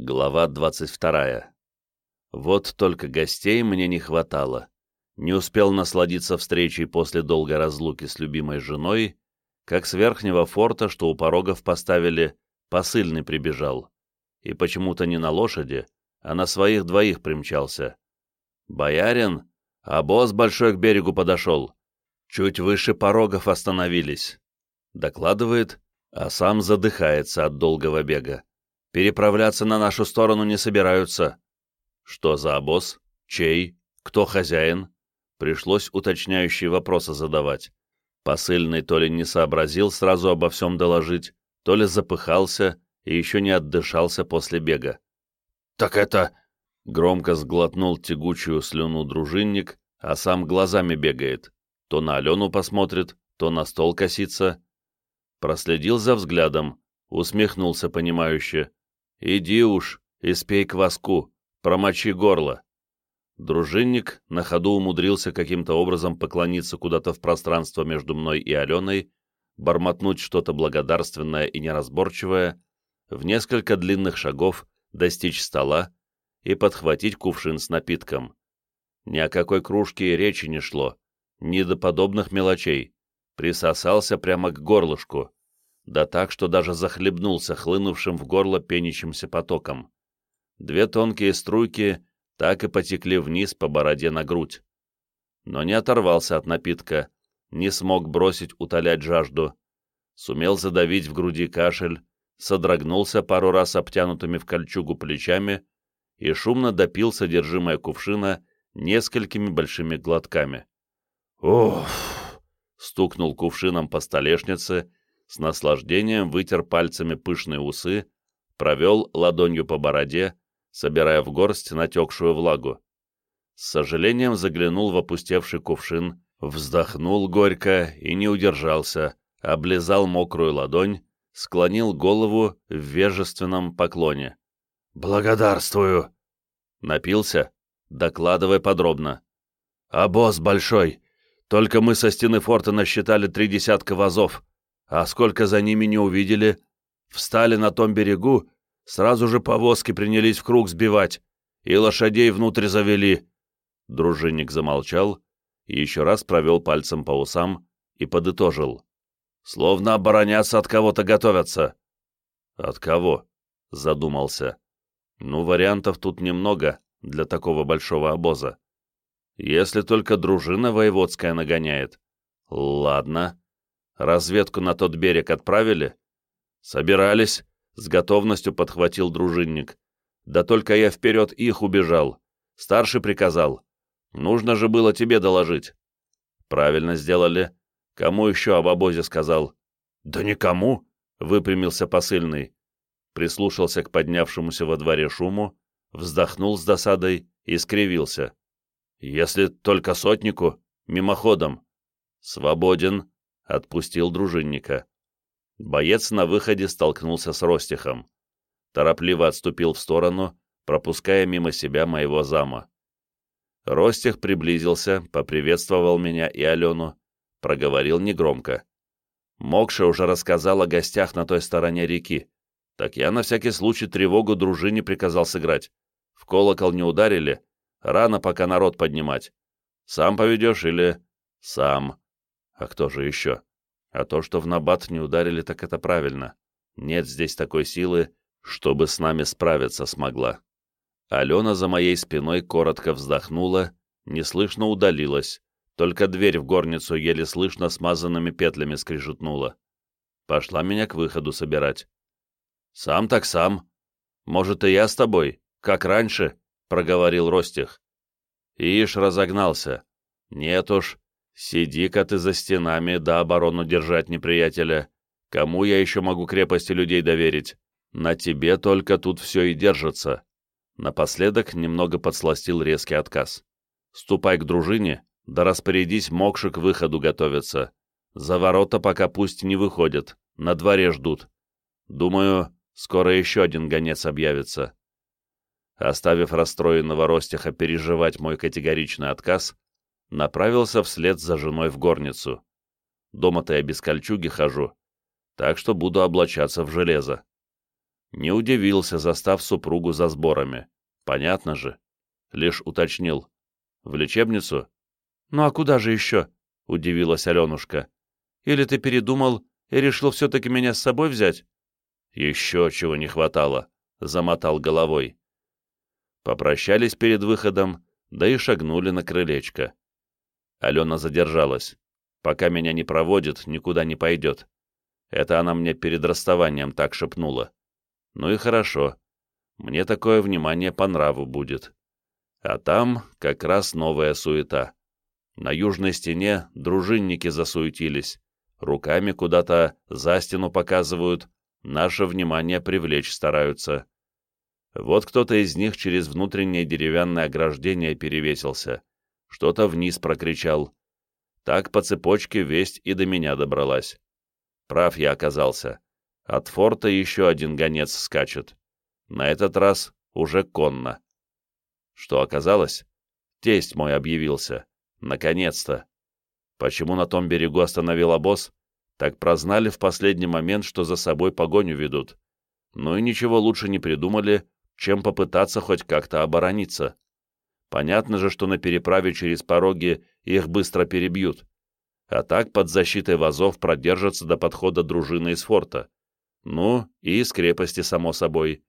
Глава 22. Вот только гостей мне не хватало. Не успел насладиться встречей после долгой разлуки с любимой женой, как с верхнего форта, что у порогов поставили, посыльный прибежал. И почему-то не на лошади, а на своих двоих примчался. «Боярин, а босс большой к берегу подошел. Чуть выше порогов остановились». Докладывает, а сам задыхается от долгого бега. Переправляться на нашу сторону не собираются. Что за обоз? Чей? Кто хозяин? Пришлось уточняющие вопросы задавать. Посыльный то ли не сообразил сразу обо всем доложить, то ли запыхался и еще не отдышался после бега. «Так это...» — громко сглотнул тягучую слюну дружинник, а сам глазами бегает. То на Алену посмотрит, то на стол косится. Проследил за взглядом, усмехнулся понимающе. «Иди уж, испей кваску, промочи горло». Дружинник на ходу умудрился каким-то образом поклониться куда-то в пространство между мной и Аленой, бормотнуть что-то благодарственное и неразборчивое, в несколько длинных шагов достичь стола и подхватить кувшин с напитком. Ни о какой кружке и речи не шло, ни до подобных мелочей. Присосался прямо к горлышку да так, что даже захлебнулся хлынувшим в горло пенящимся потоком. Две тонкие струйки так и потекли вниз по бороде на грудь. Но не оторвался от напитка, не смог бросить утолять жажду, сумел задавить в груди кашель, содрогнулся пару раз обтянутыми в кольчугу плечами и шумно допил содержимое кувшина несколькими большими глотками. «Уф!» — стукнул кувшином по столешнице с наслаждением вытер пальцами пышные усы, провел ладонью по бороде, собирая в горсть натекшую влагу. С сожалением заглянул в опустевший кувшин, вздохнул горько и не удержался, облизал мокрую ладонь, склонил голову в вежественном поклоне. «Благодарствую!» «Напился? Докладывай подробно». «А босс большой! Только мы со стены форта насчитали три десятка вазов, а сколько за ними не увидели, встали на том берегу, сразу же повозки принялись в круг сбивать, и лошадей внутрь завели. Дружинник замолчал и еще раз провел пальцем по усам и подытожил. Словно обороняться от кого-то готовятся. От кого? Задумался. Ну, вариантов тут немного для такого большого обоза. Если только дружина воеводская нагоняет. Ладно. Разведку на тот берег отправили? Собирались, с готовностью подхватил дружинник. Да только я вперед их убежал. Старший приказал. Нужно же было тебе доложить. Правильно сделали. Кому еще об обозе сказал? Да никому, выпрямился посыльный. Прислушался к поднявшемуся во дворе шуму, вздохнул с досадой и скривился. Если только сотнику, мимоходом. Свободен, Отпустил дружинника. Боец на выходе столкнулся с Ростихом. Торопливо отступил в сторону, пропуская мимо себя моего зама. Ростих приблизился, поприветствовал меня и Алену, проговорил негромко. Мокша уже рассказал о гостях на той стороне реки, так я на всякий случай тревогу дружине приказал сыграть. В колокол не ударили, рано пока народ поднимать. Сам поведешь или... Сам. А кто же еще? А то, что в набат не ударили, так это правильно. Нет здесь такой силы, чтобы с нами справиться смогла. Алена за моей спиной коротко вздохнула, неслышно удалилась, только дверь в горницу еле слышно смазанными петлями скрижетнула. Пошла меня к выходу собирать. «Сам так сам. Может, и я с тобой, как раньше?» — проговорил Ростих. Ишь разогнался. «Нет уж, Сиди-ка ты за стенами, да оборону держать неприятеля. Кому я еще могу крепости людей доверить? На тебе только тут все и держится. Напоследок немного подсластил резкий отказ. Ступай к дружине, да распорядись Мокши к выходу готовиться. За ворота пока пусть не выходят, на дворе ждут. Думаю, скоро еще один гонец объявится. Оставив расстроенного Ростиха переживать мой категоричный отказ, направился вслед за женой в горницу. Дома-то я без кольчуги хожу, так что буду облачаться в железо. Не удивился, застав супругу за сборами. Понятно же. Лишь уточнил. В лечебницу? Ну а куда же еще? Удивилась Аленушка. Или ты передумал и решил все-таки меня с собой взять? Еще чего не хватало, замотал головой. Попрощались перед выходом, да и шагнули на крылечко. Алена задержалась. Пока меня не проводит, никуда не пойдет. Это она мне перед расставанием так шепнула. Ну и хорошо. Мне такое внимание по нраву будет. А там как раз новая суета. На южной стене дружинники засуетились. Руками куда-то за стену показывают, наше внимание привлечь стараются. Вот кто-то из них через внутреннее деревянное ограждение перевесился. Что-то вниз прокричал. Так по цепочке весть и до меня добралась. Прав я оказался. От форта еще один гонец скачет. На этот раз уже конно. Что оказалось? Тесть мой объявился. Наконец-то. Почему на том берегу остановил обоз? Так прознали в последний момент, что за собой погоню ведут. Ну и ничего лучше не придумали, чем попытаться хоть как-то оборониться. Понятно же, что на переправе через пороги их быстро перебьют а так под защитой вазов продержатся до подхода дружины из форта. Ну, и из крепости, само собой.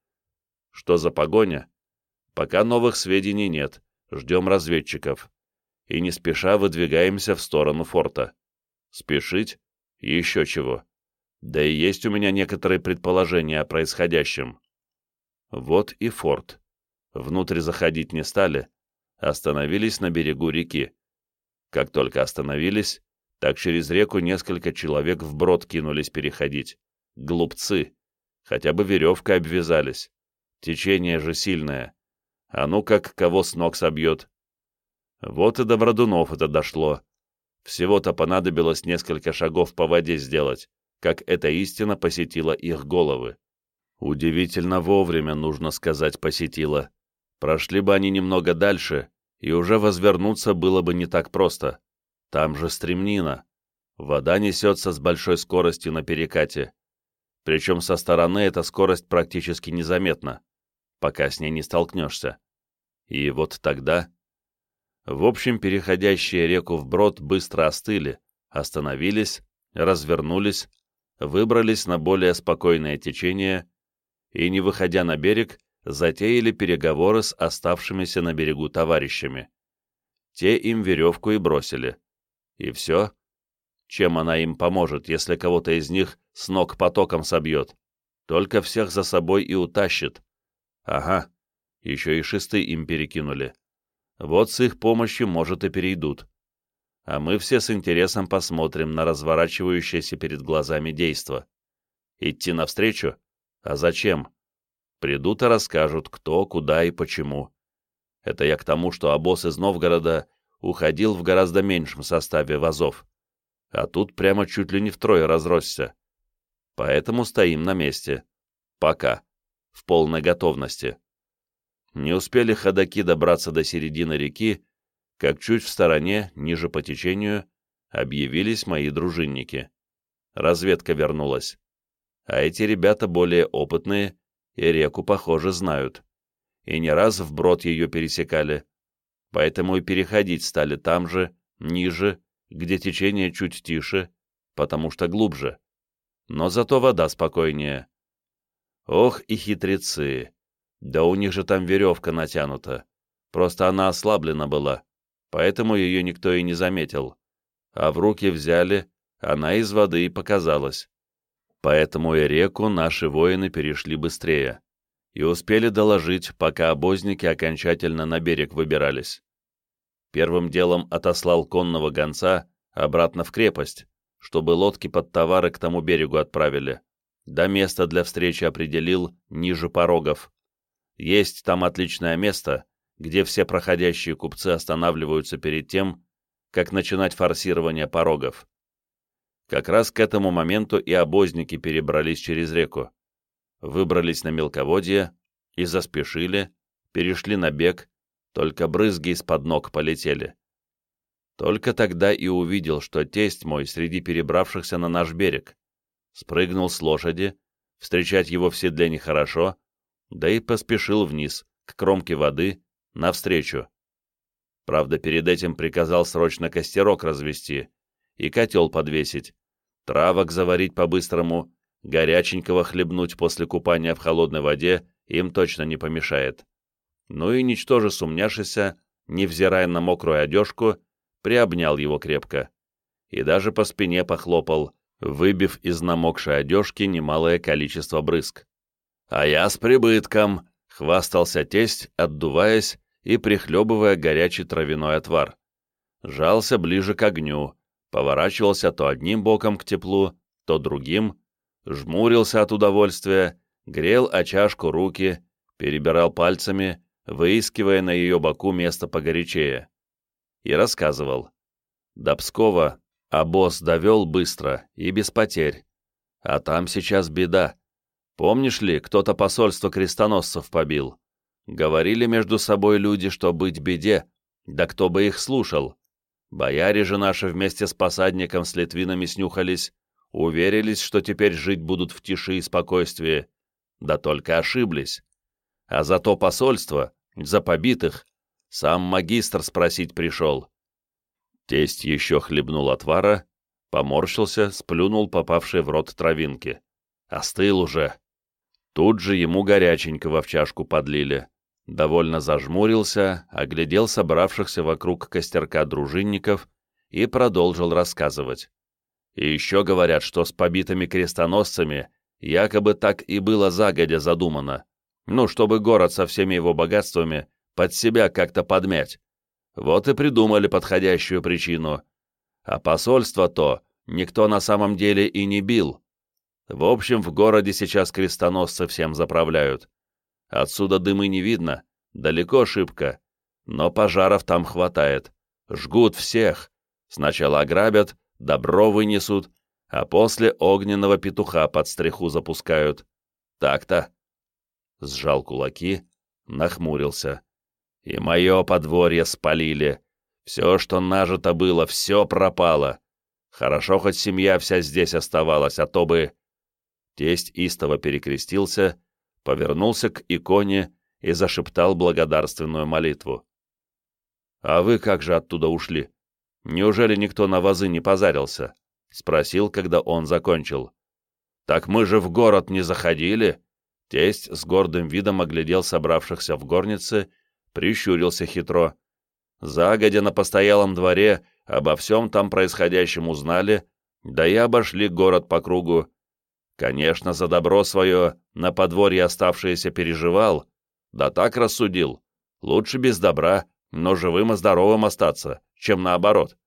Что за погоня? Пока новых сведений нет, ждем разведчиков. И не спеша выдвигаемся в сторону форта. Спешить? Еще чего. Да и есть у меня некоторые предположения о происходящем. Вот и форт. Внутрь заходить не стали, остановились на берегу реки. Как только остановились, так через реку несколько человек вброд кинулись переходить. Глупцы. Хотя бы веревкой обвязались. Течение же сильное. А ну как кого с ног собьет. Вот и до Бродунов это дошло. Всего-то понадобилось несколько шагов по воде сделать, как эта истина посетила их головы. Удивительно вовремя, нужно сказать, посетила. Прошли бы они немного дальше, и уже возвернуться было бы не так просто. Там же стремнина. Вода несется с большой скоростью на перекате. Причем со стороны эта скорость практически незаметна, пока с ней не столкнешься. И вот тогда... В общем, переходящие реку вброд быстро остыли, остановились, развернулись, выбрались на более спокойное течение и, не выходя на берег, затеяли переговоры с оставшимися на берегу товарищами. Те им веревку и бросили. И все? Чем она им поможет, если кого-то из них с ног потоком собьет? Только всех за собой и утащит. Ага, еще и шесты им перекинули. Вот с их помощью, может, и перейдут. А мы все с интересом посмотрим на разворачивающееся перед глазами действо. Идти навстречу? А зачем? Придут и расскажут, кто, куда и почему. Это я к тому, что обоз из Новгорода уходил в гораздо меньшем составе вазов, а тут прямо чуть ли не втрое разросся. Поэтому стоим на месте. Пока. В полной готовности. Не успели ходаки добраться до середины реки, как чуть в стороне, ниже по течению, объявились мои дружинники. Разведка вернулась. А эти ребята более опытные и реку, похоже, знают. И не раз вброд ее пересекали поэтому и переходить стали там же, ниже, где течение чуть тише, потому что глубже. Но зато вода спокойнее. Ох и хитрецы! Да у них же там веревка натянута. Просто она ослаблена была, поэтому ее никто и не заметил. А в руки взяли, она из воды и показалась. Поэтому и реку наши воины перешли быстрее и успели доложить, пока обозники окончательно на берег выбирались. Первым делом отослал конного гонца обратно в крепость, чтобы лодки под товары к тому берегу отправили. До места для встречи определил ниже порогов. Есть там отличное место, где все проходящие купцы останавливаются перед тем, как начинать форсирование порогов. Как раз к этому моменту и обозники перебрались через реку выбрались на мелководье и заспешили, перешли на бег, только брызги из-под ног полетели. Только тогда и увидел, что тесть мой среди перебравшихся на наш берег. Спрыгнул с лошади, встречать его в седле нехорошо, да и поспешил вниз, к кромке воды, навстречу. Правда, перед этим приказал срочно костерок развести и котел подвесить, травок заварить по-быстрому, горяченького хлебнуть после купания в холодной воде им точно не помешает. Ну и, ничтоже сумняшися, невзирая на мокрую одежку, приобнял его крепко. И даже по спине похлопал, выбив из намокшей одежки немалое количество брызг. «А я с прибытком!» — хвастался тесть, отдуваясь и прихлебывая горячий травяной отвар. Жался ближе к огню, поворачивался то одним боком к теплу, то другим, жмурился от удовольствия, грел о чашку руки, перебирал пальцами, выискивая на ее боку место погорячее. И рассказывал. До Пскова обоз довел быстро и без потерь. А там сейчас беда. Помнишь ли, кто-то посольство крестоносцев побил? Говорили между собой люди, что быть беде, да кто бы их слушал. Бояре же наши вместе с посадником с литвинами снюхались, уверились, что теперь жить будут в тиши и спокойствии, да только ошиблись. А за то посольство, за побитых, сам магистр спросить пришел. Тесть еще хлебнул отвара, поморщился, сплюнул попавший в рот травинки. Остыл уже. Тут же ему горяченького в чашку подлили. Довольно зажмурился, оглядел собравшихся вокруг костерка дружинников и продолжил рассказывать. И еще говорят, что с побитыми крестоносцами якобы так и было загодя задумано. Ну, чтобы город со всеми его богатствами под себя как-то подмять. Вот и придумали подходящую причину. А посольство то никто на самом деле и не бил. В общем, в городе сейчас крестоносцы всем заправляют. Отсюда дымы не видно, далеко шибко, но пожаров там хватает. Жгут всех. Сначала ограбят, добро вынесут, а после огненного петуха под стреху запускают. Так-то сжал кулаки, нахмурился. «И мое подворье спалили. Все, что нажито было, все пропало. Хорошо, хоть семья вся здесь оставалась, а то бы...» Тесть истово перекрестился, повернулся к иконе и зашептал благодарственную молитву. «А вы как же оттуда ушли? Неужели никто на вазы не позарился?» — спросил, когда он закончил. «Так мы же в город не заходили!» Тесть с гордым видом оглядел собравшихся в горнице, прищурился хитро. Загодя на постоялом дворе обо всем там происходящем узнали, да и обошли город по кругу. Конечно, за добро свое на подворье оставшееся переживал, да так рассудил. Лучше без добра, но живым и здоровым остаться, чем наоборот.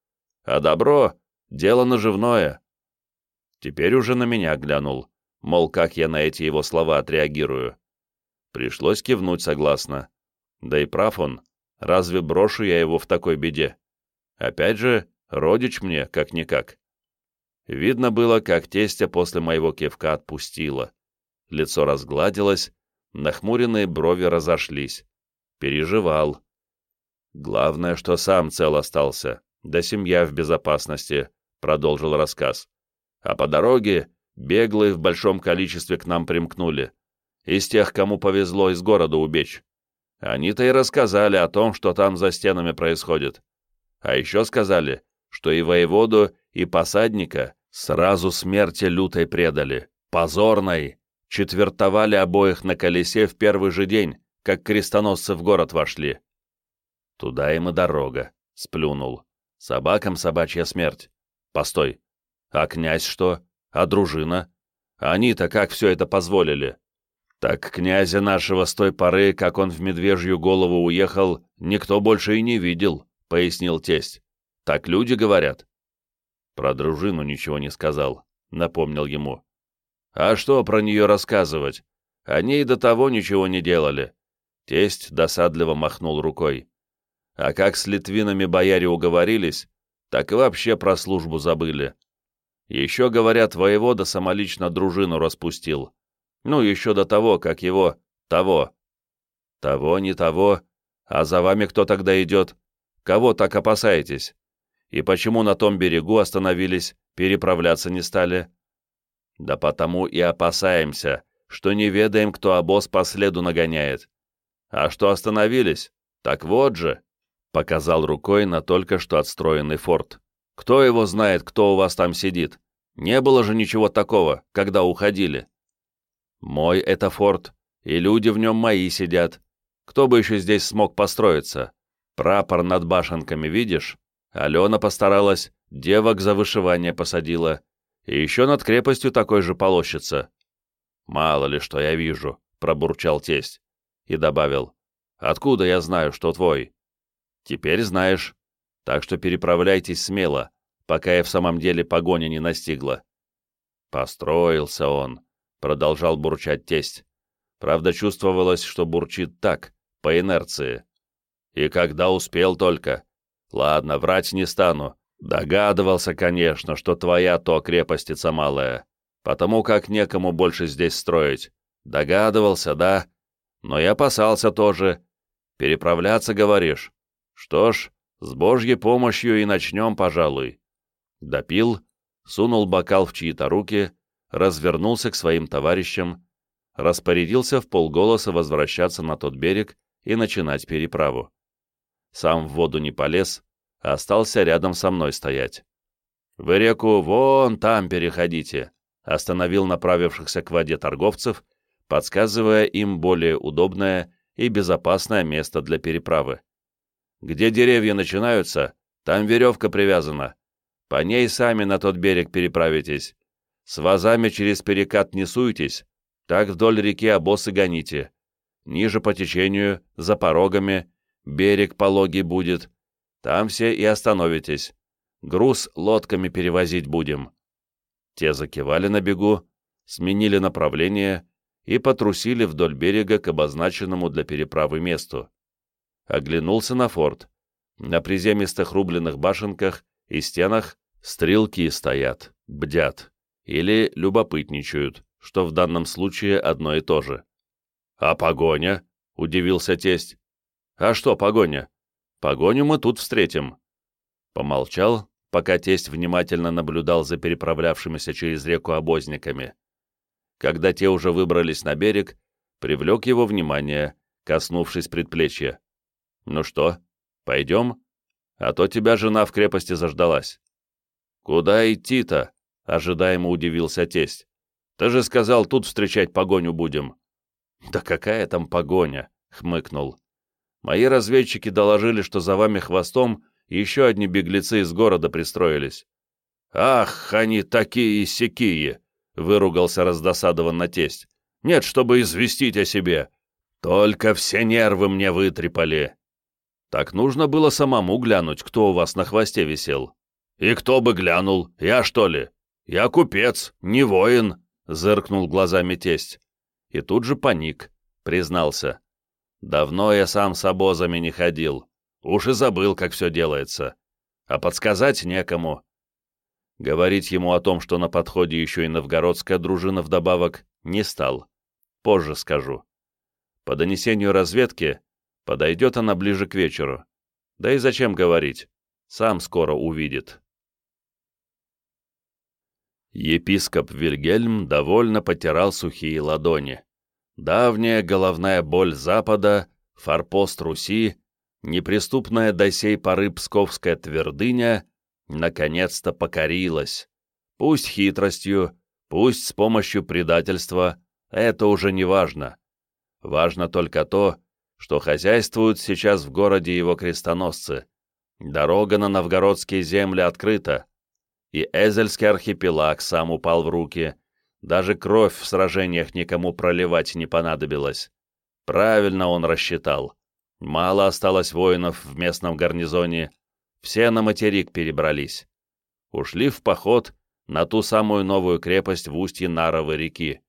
А добро — дело наживное. Теперь уже на меня глянул мол, как я на эти его слова отреагирую. Пришлось кивнуть согласно. Да и прав он, разве брошу я его в такой беде? Опять же, родич мне, как-никак. Видно было, как тестя после моего кивка отпустила. Лицо разгладилось, нахмуренные брови разошлись. Переживал. Главное, что сам цел остался, да семья в безопасности, продолжил рассказ. А по дороге Беглые в большом количестве к нам примкнули. Из тех, кому повезло из города убечь. Они-то и рассказали о том, что там за стенами происходит. А еще сказали, что и воеводу, и посадника сразу смерти лютой предали, позорной, четвертовали обоих на колесе в первый же день, как крестоносцы в город вошли. Туда им и дорога, сплюнул. Собакам собачья смерть. Постой, а князь что? А дружина? Они-то как все это позволили? Так князя нашего с той поры, как он в медвежью голову уехал, никто больше и не видел, — пояснил тесть. Так люди говорят. Про дружину ничего не сказал, — напомнил ему. А что про нее рассказывать? Они и до того ничего не делали. Тесть досадливо махнул рукой. А как с литвинами бояре уговорились, так и вообще про службу забыли. Еще, говорят, воевода самолично дружину распустил. Ну, еще до того, как его... того. Того, не того. А за вами кто тогда идет? Кого так опасаетесь? И почему на том берегу остановились, переправляться не стали? Да потому и опасаемся, что не ведаем, кто обоз по следу нагоняет. А что остановились? Так вот же, — показал рукой на только что отстроенный форт. Кто его знает, кто у вас там сидит? Не было же ничего такого, когда уходили. Мой это форт, и люди в нем мои сидят. Кто бы еще здесь смог построиться? Прапор над башенками видишь? Алена постаралась, девок за вышивание посадила. И еще над крепостью такой же полощется. «Мало ли, что я вижу», — пробурчал тесть. И добавил, «Откуда я знаю, что твой?» «Теперь знаешь. Так что переправляйтесь смело, пока я в самом деле погоня не настигла». «Построился он», — продолжал бурчать тесть. Правда, чувствовалось, что бурчит так, по инерции. И когда успел только. Ладно, врать не стану. Догадывался, конечно, что твоя то крепостица малая, потому как некому больше здесь строить. Догадывался, да? Но и опасался тоже. Переправляться, говоришь? Что ж, с Божьей помощью и начнем, пожалуй. Допил, сунул бокал в чьи-то руки, развернулся к своим товарищам, распорядился в полголоса возвращаться на тот берег и начинать переправу. Сам в воду не полез, а остался рядом со мной стоять. «Вы реку вон там переходите», — остановил направившихся к воде торговцев, подсказывая им более удобное и безопасное место для переправы. «Где деревья начинаются, там веревка привязана. По ней сами на тот берег переправитесь. С вазами через перекат не суйтесь, так вдоль реки обосы гоните. Ниже по течению, за порогами, берег пологий будет. Там все и остановитесь. Груз лодками перевозить будем». Те закивали на бегу, сменили направление и потрусили вдоль берега к обозначенному для переправы месту. Оглянулся на форт. На приземистых рубленых башенках и стенах стрелки стоят, бдят или любопытничают что в данном случае одно и то же. «А погоня?» — удивился тесть. «А что погоня? Погоню мы тут встретим». Помолчал, пока тесть внимательно наблюдал за переправлявшимися через реку обозниками. Когда те уже выбрались на берег, привлек его внимание, коснувшись предплечья. «Ну что, пойдем? А то тебя жена в крепости заждалась». «Куда идти-то?» — ожидаемо удивился тесть. Ты же сказал, тут встречать погоню будем». «Да какая там погоня?» — хмыкнул. «Мои разведчики доложили, что за вами хвостом еще одни беглецы из города пристроились». «Ах, они такие-сякие!» — выругался раздосадованно тесть. «Нет, чтобы известить о себе. Только все нервы мне вытрепали». «Так нужно было самому глянуть, кто у вас на хвосте висел». «И кто бы глянул? Я, что ли? Я купец, не воин», — зыркнул глазами тесть. И тут же паник, признался. «Давно я сам с обозами не ходил. Уж и забыл, как все делается. А подсказать некому». Говорить ему о том, что на подходе еще и новгородская дружина вдобавок, не стал. Позже скажу. По донесению разведки, подойдет она ближе к вечеру. Да и зачем говорить? Сам скоро увидит. Епископ Вильгельм довольно потирал сухие ладони. Давняя головная боль Запада, форпост Руси, неприступная до сей поры Псковская твердыня наконец-то покорилась. Пусть хитростью, пусть с помощью предательства, это уже не важно. Важно только то, что хозяйствуют сейчас в городе его крестоносцы. Дорога на новгородские земли открыта, и Эзельский архипелаг сам упал в руки. Даже кровь в сражениях никому проливать не понадобилось. Правильно он рассчитал. Мало осталось воинов в местном гарнизоне, все на материк перебрались. Ушли в поход на ту самую новую крепость в устье Наровой реки.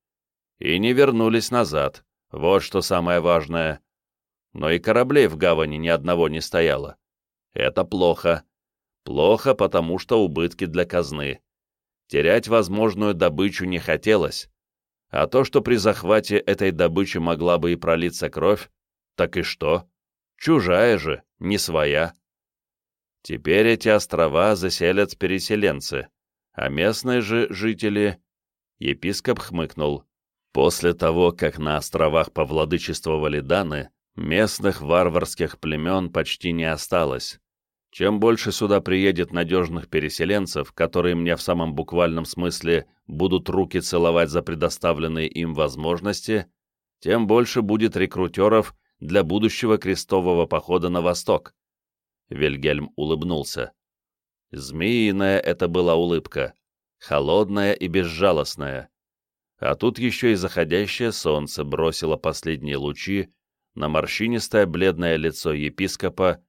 И не вернулись назад, вот что самое важное. Но и кораблей в гавани ни одного не стояло. Это плохо. Плохо, потому что убытки для казны. Терять возможную добычу не хотелось. А то, что при захвате этой добычи могла бы и пролиться кровь, так и что? Чужая же, не своя. Теперь эти острова заселят переселенцы, а местные же жители... Епископ хмыкнул. После того, как на островах повладычествовали Даны, местных варварских племен почти не осталось. Чем больше сюда приедет надежных переселенцев, которые мне в самом буквальном смысле будут руки целовать за предоставленные им возможности, тем больше будет рекрутеров для будущего крестового похода на восток. Вильгельм улыбнулся. Змеиная это была улыбка, холодная и безжалостная. А тут еще и заходящее солнце бросило последние лучи на морщинистое бледное лицо епископа,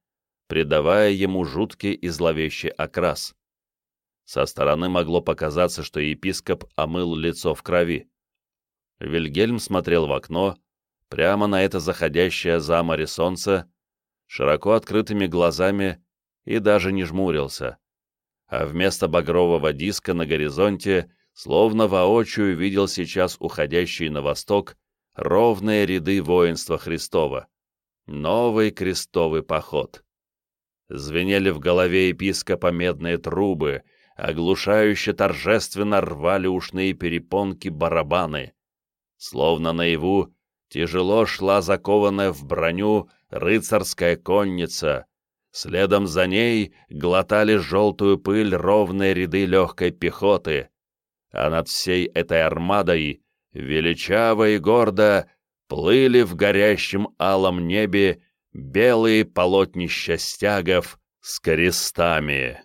придавая ему жуткий и зловещий окрас. Со стороны могло показаться, что епископ омыл лицо в крови. Вильгельм смотрел в окно, прямо на это заходящее за море солнце, широко открытыми глазами и даже не жмурился. А вместо багрового диска на горизонте, словно воочию видел сейчас уходящий на восток ровные ряды воинства Христова. Новый крестовый поход. Звенели в голове епископа медные трубы, оглушающе торжественно рвали ушные перепонки барабаны. Словно наяву тяжело шла закованная в броню рыцарская конница. Следом за ней глотали желтую пыль ровные ряды легкой пехоты. А над всей этой армадой, величаво и гордо, плыли в горящем алом небе белые полотнища стягов с крестами.